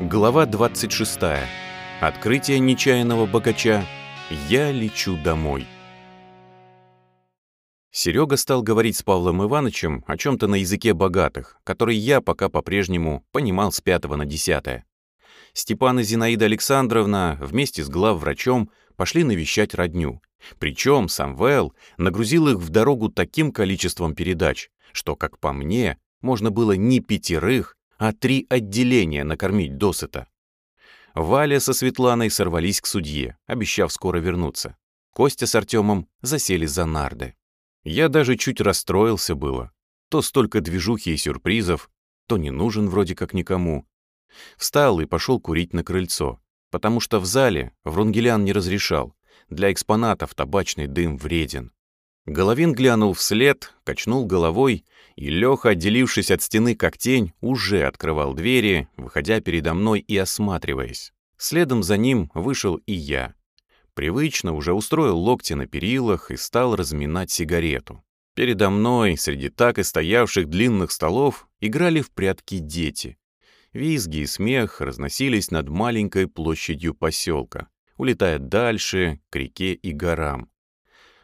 Глава 26. Открытие нечаянного богача. Я лечу домой. Серега стал говорить с Павлом Ивановичем о чем-то на языке богатых, который я пока по-прежнему понимал с пятого на десятое. Степан и Зинаида Александровна вместе с главврачом пошли навещать родню. Причем Самвел нагрузил их в дорогу таким количеством передач, что, как по мне, можно было не пятерых, а три отделения накормить досыта. Валя со Светланой сорвались к судье, обещав скоро вернуться. Костя с Артемом засели за нарды. Я даже чуть расстроился было. То столько движухи и сюрпризов, то не нужен вроде как никому. Встал и пошел курить на крыльцо, потому что в зале Врунгелян не разрешал. Для экспонатов табачный дым вреден. Головин глянул вслед, качнул головой, и Леха, отделившись от стены как тень, уже открывал двери, выходя передо мной и осматриваясь. Следом за ним вышел и я. Привычно уже устроил локти на перилах и стал разминать сигарету. Передо мной, среди так и стоявших длинных столов, играли в прятки дети. Визги и смех разносились над маленькой площадью поселка, улетая дальше, к реке и горам.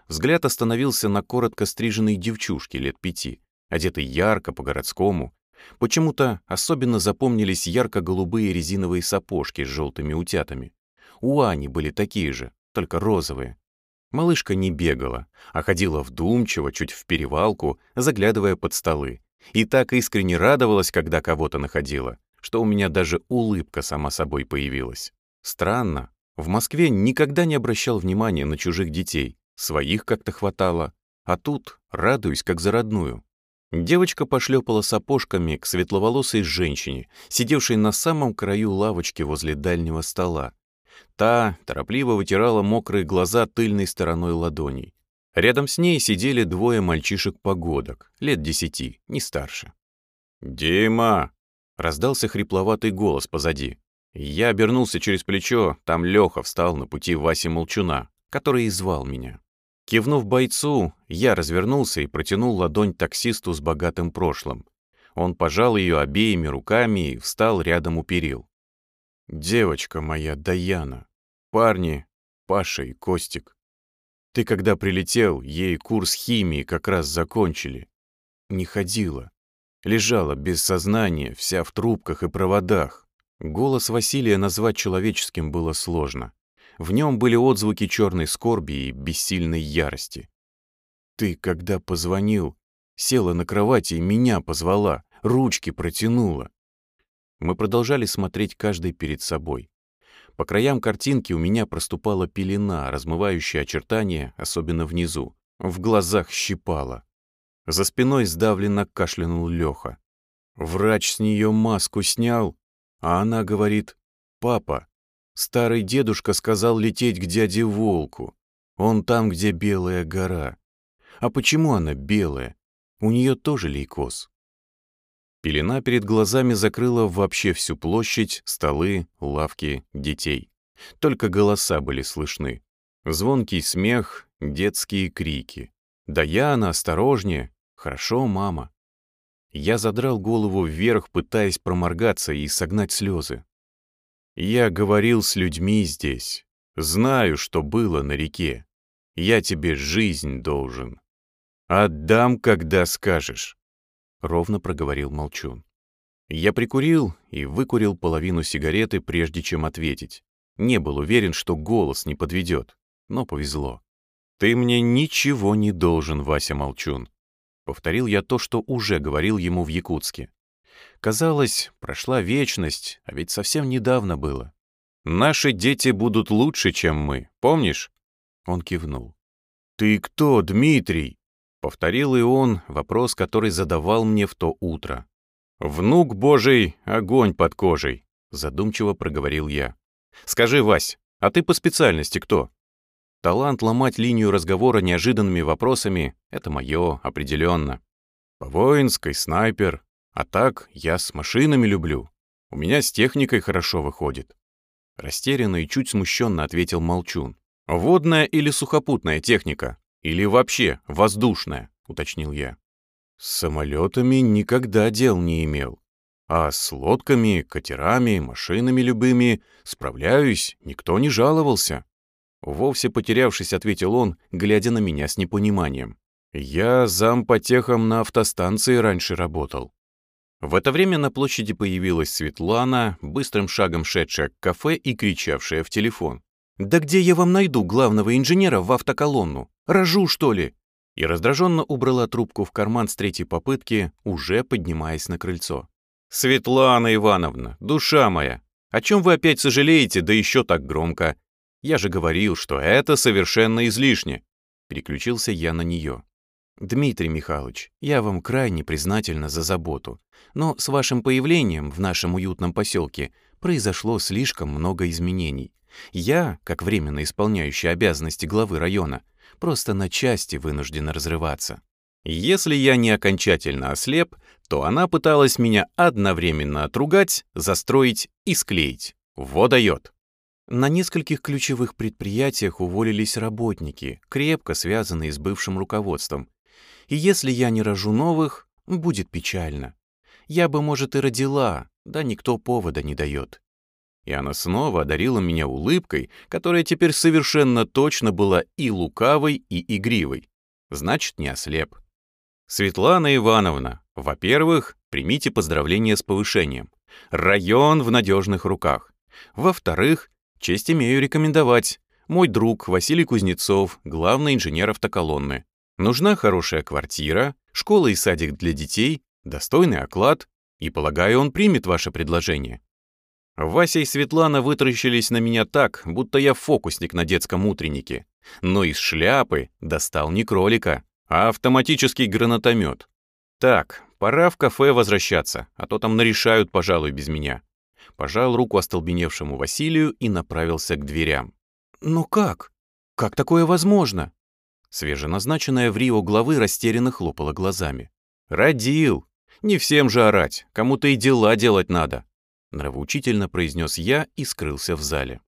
Взгляд остановился на коротко стриженной девчушке лет пяти, одетой ярко по-городскому. Почему-то особенно запомнились ярко-голубые резиновые сапожки с желтыми утятами. У Ани были такие же, только розовые. Малышка не бегала, а ходила вдумчиво, чуть в перевалку, заглядывая под столы. И так искренне радовалась, когда кого-то находила, что у меня даже улыбка сама собой появилась. Странно, в Москве никогда не обращал внимания на чужих детей, Своих как-то хватало, а тут радуюсь, как за родную. Девочка пошлепала сапожками к светловолосой женщине, сидевшей на самом краю лавочки возле дальнего стола. Та торопливо вытирала мокрые глаза тыльной стороной ладоней. Рядом с ней сидели двое мальчишек-погодок, лет десяти, не старше. «Дима!» — раздался хрипловатый голос позади. Я обернулся через плечо, там Леха встал на пути Васи Молчуна, который и звал меня. Кивнув бойцу, я развернулся и протянул ладонь таксисту с богатым прошлым. Он пожал ее обеими руками и встал рядом у перил. «Девочка моя, Даяна, парни, Паша и Костик. Ты когда прилетел, ей курс химии как раз закончили. Не ходила. Лежала без сознания, вся в трубках и проводах. Голос Василия назвать человеческим было сложно. В нем были отзвуки черной скорби и бессильной ярости. «Ты, когда позвонил, села на кровати и меня позвала, ручки протянула». Мы продолжали смотреть каждый перед собой. По краям картинки у меня проступала пелена, размывающая очертания, особенно внизу. В глазах щипала. За спиной сдавленно кашлянул Леха. Врач с нее маску снял, а она говорит, «Папа, Старый дедушка сказал лететь к дяде Волку. Он там, где Белая гора. А почему она белая? У нее тоже лейкоз. Пелена перед глазами закрыла вообще всю площадь, столы, лавки, детей. Только голоса были слышны. Звонкий смех, детские крики. «Даяна, осторожнее! Хорошо, мама!» Я задрал голову вверх, пытаясь проморгаться и согнать слезы. Я говорил с людьми здесь. Знаю, что было на реке. Я тебе жизнь должен. Отдам, когда скажешь. Ровно проговорил Молчун. Я прикурил и выкурил половину сигареты, прежде чем ответить. Не был уверен, что голос не подведет, но повезло. «Ты мне ничего не должен, Вася Молчун», — повторил я то, что уже говорил ему в Якутске. Казалось, прошла вечность, а ведь совсем недавно было. «Наши дети будут лучше, чем мы, помнишь?» Он кивнул. «Ты кто, Дмитрий?» Повторил и он вопрос, который задавал мне в то утро. «Внук Божий, огонь под кожей», задумчиво проговорил я. «Скажи, Вась, а ты по специальности кто?» Талант ломать линию разговора неожиданными вопросами — это мое, определенно. По воинской снайпер, а так, я с машинами люблю. У меня с техникой хорошо выходит. Растерянно и чуть смущенно ответил Молчун. «Водная или сухопутная техника? Или вообще воздушная?» — уточнил я. «С самолетами никогда дел не имел. А с лодками, катерами, машинами любыми справляюсь, никто не жаловался. Вовсе потерявшись, ответил он, глядя на меня с непониманием. Я зам по техам на автостанции раньше работал. В это время на площади появилась Светлана, быстрым шагом шедшая к кафе и кричавшая в телефон. «Да где я вам найду главного инженера в автоколонну? Рожу, что ли?» И раздраженно убрала трубку в карман с третьей попытки, уже поднимаясь на крыльцо. «Светлана Ивановна, душа моя, о чем вы опять сожалеете, да еще так громко? Я же говорил, что это совершенно излишне». Переключился я на нее. «Дмитрий Михайлович, я вам крайне признательна за заботу, но с вашим появлением в нашем уютном поселке произошло слишком много изменений. Я, как временно исполняющий обязанности главы района, просто на части вынуждена разрываться. Если я не окончательно ослеп, то она пыталась меня одновременно отругать, застроить и склеить. Во дает. На нескольких ключевых предприятиях уволились работники, крепко связанные с бывшим руководством. И если я не рожу новых, будет печально. Я бы, может, и родила, да никто повода не дает. И она снова одарила меня улыбкой, которая теперь совершенно точно была и лукавой, и игривой. Значит, не ослеп. Светлана Ивановна, во-первых, примите поздравления с повышением. Район в надежных руках. Во-вторых, честь имею рекомендовать. Мой друг Василий Кузнецов, главный инженер автоколонны. Нужна хорошая квартира, школа и садик для детей, достойный оклад, и, полагаю, он примет ваше предложение. Вася и Светлана вытаращились на меня так, будто я фокусник на детском утреннике. Но из шляпы достал не кролика, а автоматический гранатомет. Так, пора в кафе возвращаться, а то там нарешают, пожалуй, без меня. Пожал руку остолбеневшему Василию и направился к дверям. «Ну как? Как такое возможно?» Свеженазначенная в Рио главы растерянно хлопала глазами. «Родил! Не всем же орать, кому-то и дела делать надо нравоучительно произнес я и скрылся в зале.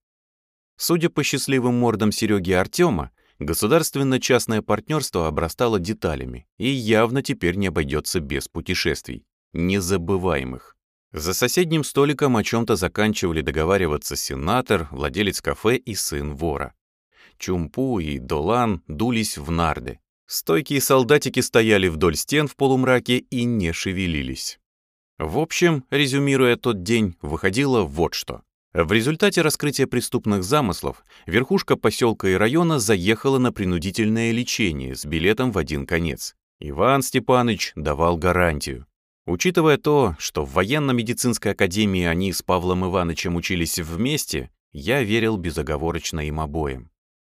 Судя по счастливым мордам Сереги и Артема, государственно-частное партнерство обрастало деталями и явно теперь не обойдется без путешествий, незабываемых. За соседним столиком о чем-то заканчивали договариваться сенатор, владелец кафе и сын вора. Чумпу и Долан дулись в нарды. Стойкие солдатики стояли вдоль стен в полумраке и не шевелились. В общем, резюмируя тот день, выходило вот что. В результате раскрытия преступных замыслов верхушка поселка и района заехала на принудительное лечение с билетом в один конец. Иван Степанович давал гарантию. Учитывая то, что в военно-медицинской академии они с Павлом Ивановичем учились вместе, я верил безоговорочно им обоим.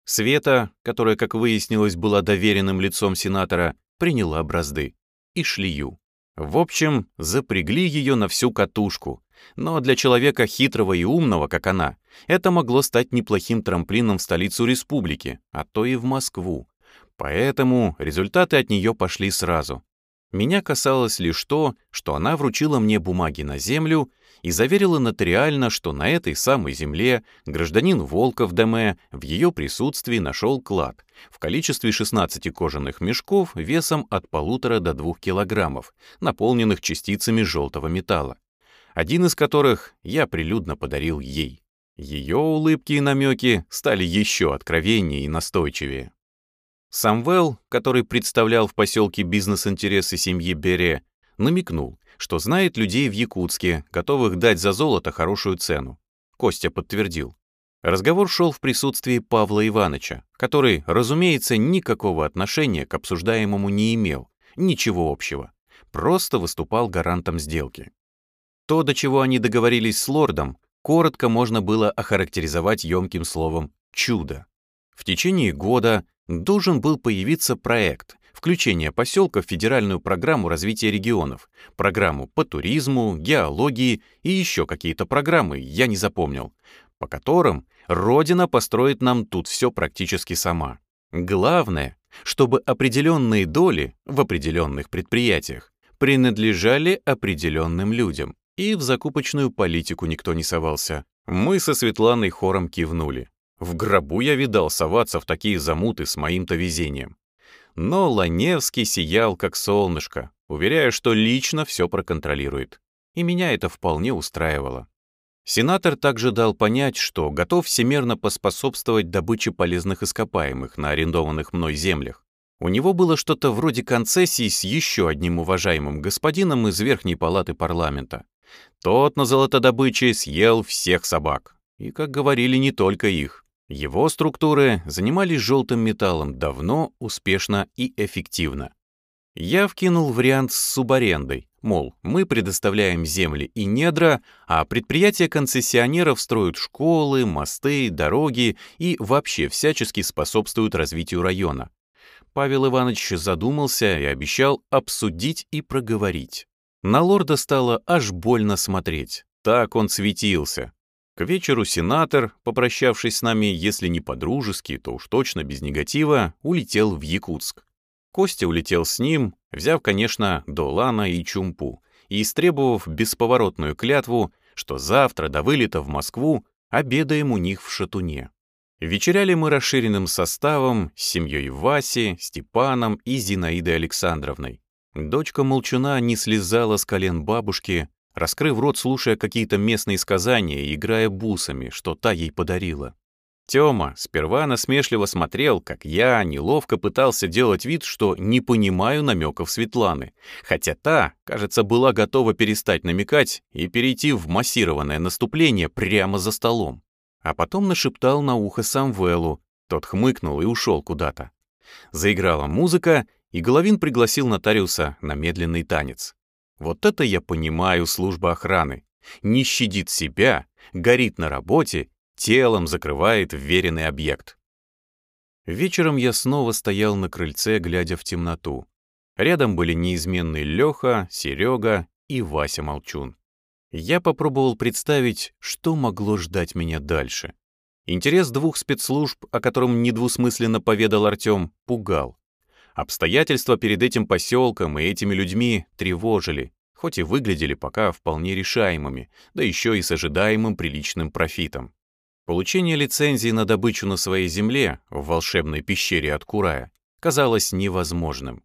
Света, которая, как выяснилось, была доверенным лицом сенатора, приняла бразды. И шлию. В общем, запрягли ее на всю катушку. Но для человека хитрого и умного, как она, это могло стать неплохим трамплином в столицу республики, а то и в Москву. Поэтому результаты от нее пошли сразу. Меня касалось лишь то, что она вручила мне бумаги на землю и заверила нотариально, что на этой самой земле гражданин Волков ДМ в ее присутствии нашел клад в количестве 16 кожаных мешков весом от полутора до двух килограммов, наполненных частицами желтого металла, один из которых я прилюдно подарил ей. Ее улыбки и намеки стали еще откровеннее и настойчивее. Самвел, который представлял в поселке бизнес-интересы семьи Бере, намекнул, что знает людей в Якутске, готовых дать за золото хорошую цену. Костя подтвердил. Разговор шел в присутствии Павла Ивановича, который, разумеется, никакого отношения к обсуждаемому не имел, ничего общего, просто выступал гарантом сделки. То, до чего они договорились с лордом, коротко можно было охарактеризовать емким словом «чудо». В течение года должен был появиться проект включения поселка в федеральную программу развития регионов, программу по туризму, геологии и еще какие-то программы, я не запомнил, по которым Родина построит нам тут все практически сама. Главное, чтобы определенные доли в определенных предприятиях принадлежали определенным людям, и в закупочную политику никто не совался. Мы со Светланой хором кивнули. В гробу я видал соваться в такие замуты с моим-то везением. Но Ланевский сиял как солнышко, уверяя, что лично все проконтролирует. и меня это вполне устраивало. Сенатор также дал понять, что готов всемерно поспособствовать добыче полезных ископаемых на арендованных мной землях. У него было что-то вроде концессии с еще одним уважаемым господином из Верхней палаты парламента. Тот на золотодобыче съел всех собак. И, как говорили, не только их. Его структуры занимались желтым металлом давно, успешно и эффективно. Я вкинул вариант с субарендой, мол, мы предоставляем земли и недра, а предприятия концессионеров строят школы, мосты, дороги и вообще всячески способствуют развитию района. Павел Иванович задумался и обещал обсудить и проговорить. На лорда стало аж больно смотреть. Так он светился. К вечеру сенатор, попрощавшись с нами, если не по-дружески, то уж точно без негатива, улетел в Якутск. Костя улетел с ним, взяв, конечно, Долана и Чумпу, и истребовав бесповоротную клятву, что завтра до вылета в Москву обедаем у них в Шатуне. Вечеряли мы расширенным составом с семьей Васи, Степаном и Зинаидой Александровной. Дочка Молчуна не слезала с колен бабушки, раскрыв рот, слушая какие-то местные сказания и играя бусами, что та ей подарила. Тёма сперва насмешливо смотрел, как я неловко пытался делать вид, что не понимаю намеков Светланы, хотя та, кажется, была готова перестать намекать и перейти в массированное наступление прямо за столом а потом нашептал на ухо Самвелу, тот хмыкнул и ушел куда-то. Заиграла музыка, и Головин пригласил нотариуса на медленный танец. Вот это я понимаю служба охраны. Не щадит себя, горит на работе, телом закрывает вверенный объект. Вечером я снова стоял на крыльце, глядя в темноту. Рядом были неизменный Леха, Серега и Вася Молчун. Я попробовал представить, что могло ждать меня дальше. Интерес двух спецслужб, о котором недвусмысленно поведал Артем, пугал. Обстоятельства перед этим поселком и этими людьми тревожили, хоть и выглядели пока вполне решаемыми, да еще и с ожидаемым приличным профитом. Получение лицензии на добычу на своей земле в волшебной пещере от Курая казалось невозможным.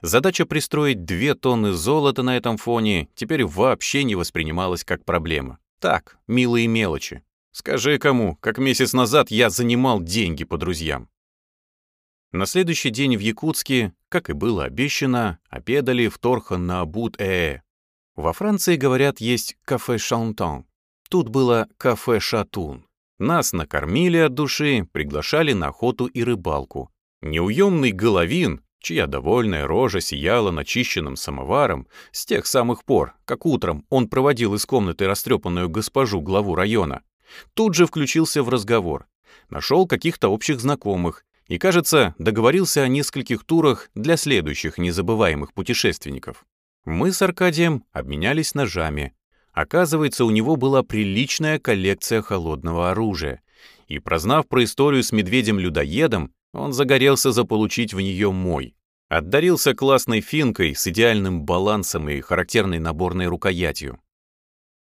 Задача пристроить две тонны золота на этом фоне теперь вообще не воспринималась как проблема. Так, милые мелочи. Скажи кому, как месяц назад я занимал деньги по друзьям. На следующий день в Якутске, как и было обещано, обедали в Торхан на Абут-Ээ. Во Франции, говорят, есть кафе Шантон. Тут было кафе Шатун. Нас накормили от души, приглашали на охоту и рыбалку. Неуемный Головин, чья довольная рожа сияла начищенным самоваром с тех самых пор, как утром он проводил из комнаты растрепанную госпожу главу района, тут же включился в разговор, нашел каких-то общих знакомых и, кажется, договорился о нескольких турах для следующих незабываемых путешественников. Мы с Аркадием обменялись ножами. Оказывается, у него была приличная коллекция холодного оружия, и, прознав про историю с медведем-людоедом, он загорелся заполучить в нее мой. Отдарился классной финкой с идеальным балансом и характерной наборной рукоятью.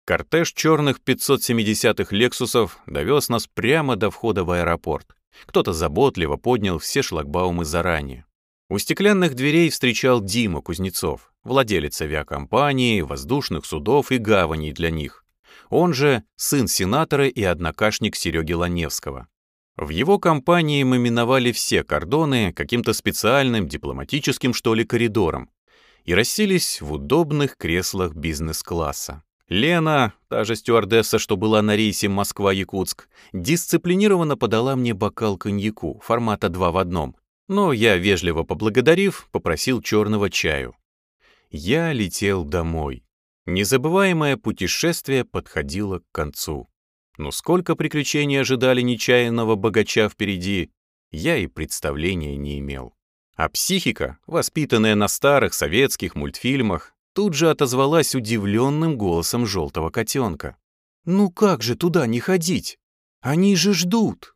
Кортеж черных 570-х «Лексусов» довез нас прямо до входа в аэропорт. Кто-то заботливо поднял все шлагбаумы заранее. У стеклянных дверей встречал Дима Кузнецов, владелец авиакомпании, воздушных судов и гаваней для них. Он же сын сенатора и однокашник Сереги Ланевского. В его компании мы миновали все кордоны каким-то специальным дипломатическим, что ли, коридором и расселись в удобных креслах бизнес-класса. Лена, та же стюардесса, что была на рейсе Москва-Якутск, дисциплинированно подала мне бокал коньяку формата два в одном, но я, вежливо поблагодарив, попросил черного чаю. Я летел домой. Незабываемое путешествие подходило к концу. Но сколько приключений ожидали нечаянного богача впереди, я и представления не имел. А психика, воспитанная на старых советских мультфильмах, тут же отозвалась удивленным голосом желтого котенка. «Ну как же туда не ходить? Они же ждут!»